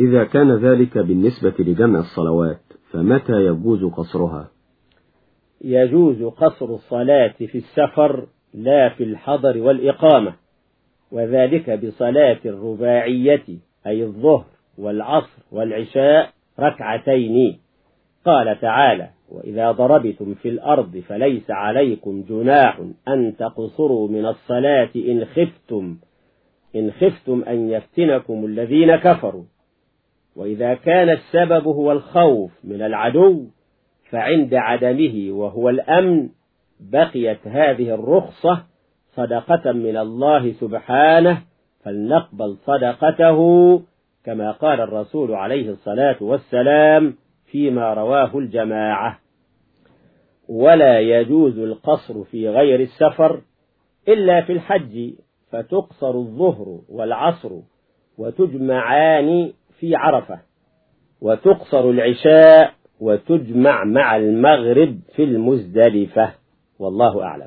إذا كان ذلك بالنسبة لجمع الصلوات فمتى يجوز قصرها؟ يجوز قصر الصلاة في السفر لا في الحضر والإقامة وذلك بصلاة الرباعية أي الظهر والعصر والعشاء ركعتين. قال تعالى وإذا ضربتم في الأرض فليس عليكم جناح أن تقصروا من الصلاة إن خفتم إن خفتم أن يفتنكم الذين كفروا. وإذا كان السبب هو الخوف من العدو فعند عدمه وهو الأمن بقيت هذه الرخصة صدقة من الله سبحانه فلنقبل صدقته كما قال الرسول عليه الصلاة والسلام فيما رواه الجماعة. ولا يجوز القصر في غير السفر إلا في الحج فتقصر الظهر والعصر وتجمعان في عرفة. وتقصر العشاء وتجمع مع المغرب في المزدلفة. والله أعلم.